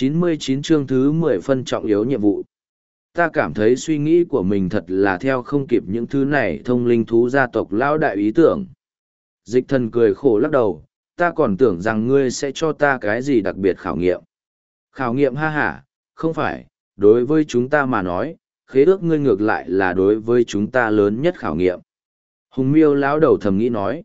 99 chương thứ 10 phân trọng yếu nhiệm vụ. Ta cảm thấy suy nghĩ của mình thật là theo không kịp những thứ này thông linh thú gia tộc lão đại ý tưởng. Dịch thần cười khổ lắc đầu, ta còn tưởng rằng ngươi sẽ cho ta cái gì đặc biệt khảo nghiệm. Khảo nghiệm ha hả, không phải, đối với chúng ta mà nói, khế ước ngươi ngược lại là đối với chúng ta lớn nhất khảo nghiệm. Hùng miêu lão đầu thầm nghĩ nói,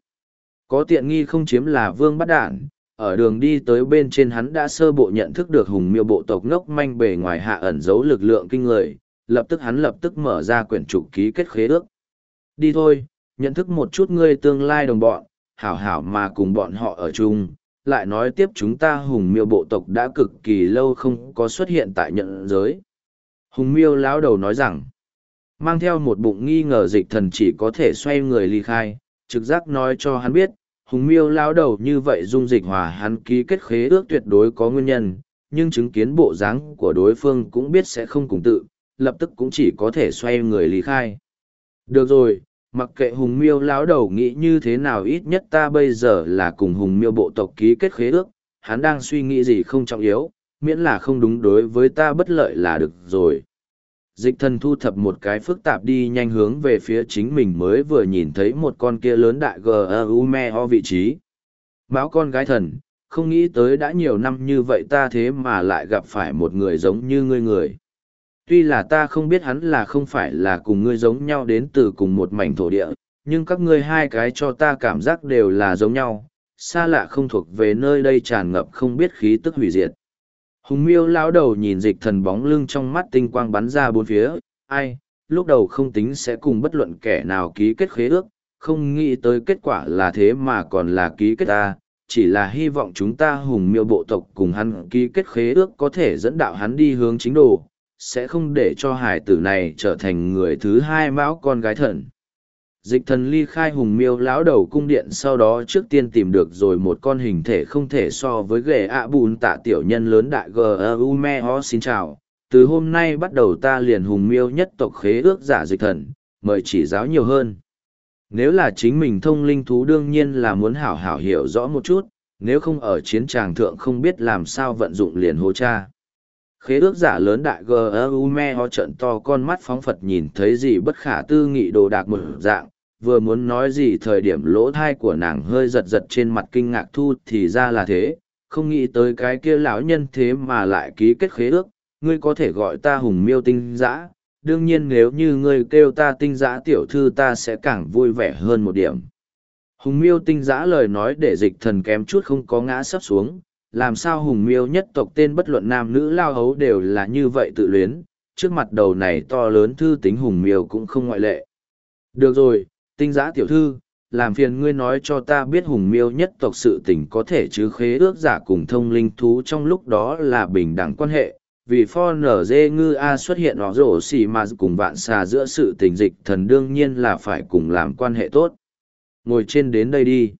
có tiện nghi không chiếm là vương bắt đạn, ở đường đi tới bên trên hắn đã sơ bộ nhận thức được hùng miêu bộ tộc ngốc manh bề ngoài hạ ẩn giấu lực lượng kinh người, lập tức hắn lập tức mở ra quyển trục ký kết khế ước. Đi thôi, nhận thức một chút ngươi tương lai đồng bọn, hảo hảo mà cùng bọn họ ở chung, lại nói tiếp chúng ta hùng miêu bộ tộc đã cực kỳ lâu không có xuất hiện tại nhận giới. Hùng miêu lão đầu nói rằng, mang theo một bụng nghi ngờ dịch thần chỉ có thể xoay người ly khai, trực giác nói cho hắn biết, hùng miêu lão đầu như vậy dung dịch hòa hắn ký kết khế ước tuyệt đối có nguyên nhân, nhưng chứng kiến bộ dáng của đối phương cũng biết sẽ không cùng tự, lập tức cũng chỉ có thể xoay người ly khai. Được rồi, mặc kệ hùng miêu lão đầu nghĩ như thế nào ít nhất ta bây giờ là cùng hùng miêu bộ tộc ký kết khế ước, hắn đang suy nghĩ gì không trọng yếu, miễn là không đúng đối với ta bất lợi là được rồi. Dịch thần thu thập một cái phức tạp đi nhanh hướng về phía chính mình mới vừa nhìn thấy một con kia lớn đại g me ho vị trí. mão con gái thần, không nghĩ tới đã nhiều năm như vậy ta thế mà lại gặp phải một người giống như ngươi người. Tuy là ta không biết hắn là không phải là cùng ngươi giống nhau đến từ cùng một mảnh thổ địa, nhưng các ngươi hai cái cho ta cảm giác đều là giống nhau, xa lạ không thuộc về nơi đây tràn ngập không biết khí tức hủy diệt. Hùng miêu lão đầu nhìn dịch thần bóng lưng trong mắt tinh quang bắn ra bốn phía, ai, lúc đầu không tính sẽ cùng bất luận kẻ nào ký kết khế ước, không nghĩ tới kết quả là thế mà còn là ký kết ta, chỉ là hy vọng chúng ta hùng miêu bộ tộc cùng hắn ký kết khế ước có thể dẫn đạo hắn đi hướng chính đồ, sẽ không để cho hải tử này trở thành người thứ hai mão con gái thần dịch thần ly khai hùng miêu lão đầu cung điện sau đó trước tiên tìm được rồi một con hình thể không thể so với ghệ ạ bùn tạ tiểu nhân lớn đại g u me ho xin chào. Từ hôm nay bắt đầu ta liền hùng miêu nhất tộc khế ước giả dịch thần, mời chỉ giáo nhiều hơn. Nếu là chính mình thông linh thú đương nhiên là muốn hảo hảo hiểu rõ một chút, nếu không ở chiến tràng thượng không biết làm sao vận dụng liền hô cha. Khế ước giả lớn đại gu me ho trận to con mắt phóng phật nhìn thấy gì bất khả tư nghị đồ đạc một dạng vừa muốn nói gì thời điểm lỗ thai của nàng hơi giật giật trên mặt kinh ngạc thu thì ra là thế. Không nghĩ tới cái kia lão nhân thế mà lại ký kết khế ước. Ngươi có thể gọi ta hùng miêu tinh dã đương nhiên nếu như ngươi kêu ta tinh dã tiểu thư ta sẽ càng vui vẻ hơn một điểm. Hùng miêu tinh dã lời nói để dịch thần kém chút không có ngã sấp xuống. Làm sao hùng miêu nhất tộc tên bất luận nam nữ lao hấu đều là như vậy tự luyến? Trước mặt đầu này to lớn thư tính hùng miêu cũng không ngoại lệ. Được rồi tinh giã tiểu thư, làm phiền ngươi nói cho ta biết hùng miêu nhất tộc sự tình có thể chứ khế ước giả cùng thông linh thú trong lúc đó là bình đẳng quan hệ. Vì pho nở dê ngư A xuất hiện nó rổ xì mà cùng vạn xà giữa sự tình dịch thần đương nhiên là phải cùng làm quan hệ tốt. Ngồi trên đến đây đi.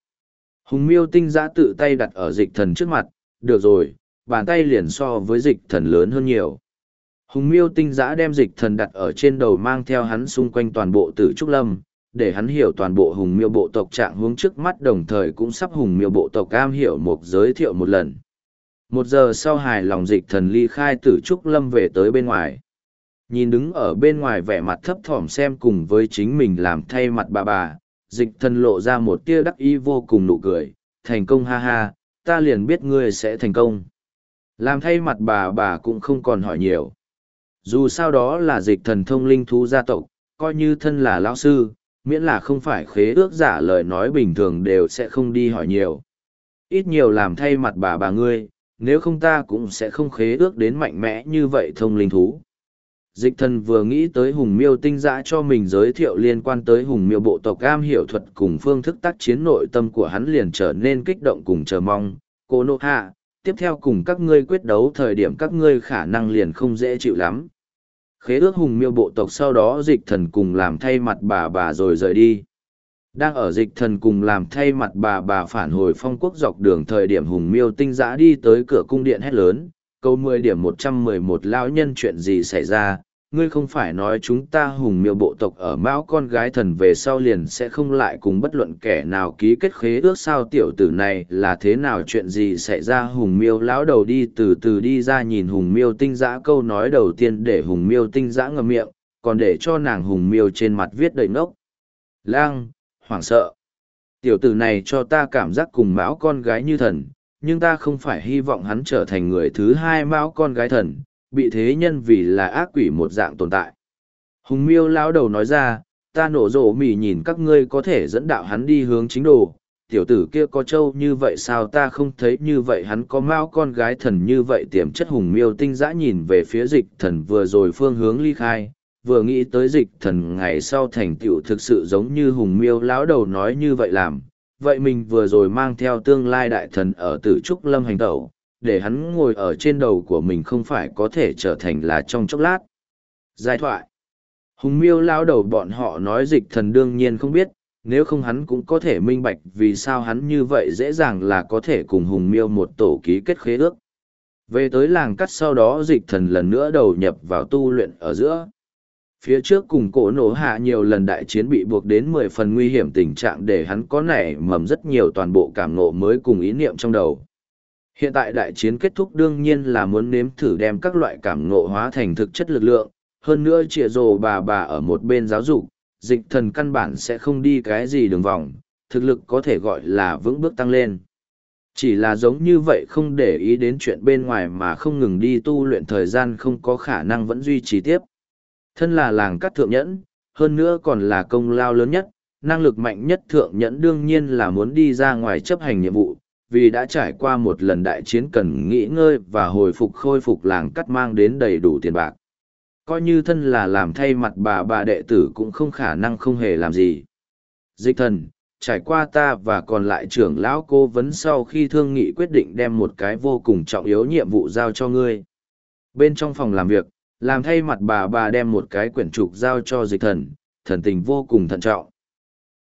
Hùng miêu tinh giã tự tay đặt ở dịch thần trước mặt, được rồi, bàn tay liền so với dịch thần lớn hơn nhiều. Hùng miêu tinh giã đem dịch thần đặt ở trên đầu mang theo hắn xung quanh toàn bộ tử trúc lâm, để hắn hiểu toàn bộ hùng miêu bộ tộc trạng hướng trước mắt đồng thời cũng sắp hùng miêu bộ tộc cam hiểu một giới thiệu một lần. Một giờ sau hài lòng dịch thần ly khai tử trúc lâm về tới bên ngoài. Nhìn đứng ở bên ngoài vẻ mặt thấp thỏm xem cùng với chính mình làm thay mặt bà bà, dịch thần lộ ra một tia đắc ý vô cùng nụ cười, thành công ha ha, ta liền biết ngươi sẽ thành công. Làm thay mặt bà bà cũng không còn hỏi nhiều. Dù sao đó là dịch thần thông linh thú gia tộc, coi như thân là lão sư, miễn là không phải khế ước giả lời nói bình thường đều sẽ không đi hỏi nhiều. Ít nhiều làm thay mặt bà bà ngươi, nếu không ta cũng sẽ không khế ước đến mạnh mẽ như vậy thông linh thú. Dịch thần vừa nghĩ tới hùng miêu tinh giã cho mình giới thiệu liên quan tới hùng miêu bộ tộc am hiểu thuật cùng phương thức tác chiến nội tâm của hắn liền trở nên kích động cùng chờ mong. Cô nộ hạ, tiếp theo cùng các ngươi quyết đấu thời điểm các ngươi khả năng liền không dễ chịu lắm, khế ước hùng miêu bộ tộc sau đó dịch thần cùng làm thay mặt bà bà rồi rời đi. Đang ở dịch thần cùng làm thay mặt bà bà phản hồi phong quốc dọc đường thời điểm hùng miêu tinh giã đi tới cửa cung điện hét lớn, câu mười điểm một trăm mười một lão nhân chuyện gì xảy ra ngươi không phải nói chúng ta hùng miêu bộ tộc ở mão con gái thần về sau liền sẽ không lại cùng bất luận kẻ nào ký kết khế ước sao tiểu tử này là thế nào, chuyện gì xảy ra? Hùng miêu lão đầu đi, từ từ đi ra nhìn hùng miêu tinh giã, câu nói đầu tiên để hùng miêu tinh giã ngậm miệng, còn để cho nàng hùng miêu trên mặt viết đầy ngốc. Lang, hoảng sợ. Tiểu tử này cho ta cảm giác cùng mão con gái như thần, nhưng ta không phải hy vọng hắn trở thành người thứ hai mão con gái thần bị thế nhân vì là ác quỷ một dạng tồn tại. Hùng miêu lão đầu nói ra, ta nổ rổ mỉ nhìn các ngươi có thể dẫn đạo hắn đi hướng chính đồ, tiểu tử kia có trâu như vậy sao ta không thấy như vậy hắn có mao con gái thần như vậy. Tiềm chất hùng miêu tinh dã nhìn về phía dịch thần vừa rồi phương hướng ly khai vừa nghĩ tới dịch thần ngày sau thành tựu thực sự giống như hùng miêu lão đầu nói như vậy làm. Vậy mình vừa rồi mang theo tương lai đại thần ở tử trúc lâm hành tẩu để hắn ngồi ở trên đầu của mình không phải có thể trở thành là trong chốc lát. Giai thoại Hùng miêu lao đầu bọn họ nói dịch thần đương nhiên không biết, nếu không hắn cũng có thể minh bạch vì sao hắn như vậy dễ dàng là có thể cùng hùng miêu một tổ ký kết khế ước. Về tới làng cắt sau đó dịch thần lần nữa đầu nhập vào tu luyện ở giữa. Phía trước cùng cổ nổ hạ nhiều lần đại chiến bị buộc đến mười phần nguy hiểm tình trạng để hắn có nảy mầm rất nhiều toàn bộ cảm ngộ mới cùng ý niệm trong đầu. Hiện tại đại chiến kết thúc đương nhiên là muốn nếm thử đem các loại cảm ngộ hóa thành thực chất lực lượng, hơn nữa trịa rồ bà bà ở một bên giáo dục, dịch thần căn bản sẽ không đi cái gì đường vòng, thực lực có thể gọi là vững bước tăng lên. Chỉ là giống như vậy không để ý đến chuyện bên ngoài mà không ngừng đi tu luyện thời gian không có khả năng vẫn duy trì tiếp. Thân là làng cắt thượng nhẫn, hơn nữa còn là công lao lớn nhất, năng lực mạnh nhất thượng nhẫn đương nhiên là muốn đi ra ngoài chấp hành nhiệm vụ, vì đã trải qua một lần đại chiến cần nghỉ ngơi và hồi phục khôi phục làng cắt mang đến đầy đủ tiền bạc. Coi như thân là làm thay mặt bà bà đệ tử cũng không khả năng không hề làm gì. Dịch thần, trải qua ta và còn lại trưởng lão cố vấn sau khi thương nghị quyết định đem một cái vô cùng trọng yếu nhiệm vụ giao cho ngươi. Bên trong phòng làm việc, làm thay mặt bà bà đem một cái quyển trục giao cho dịch thần, thần tình vô cùng thận trọng.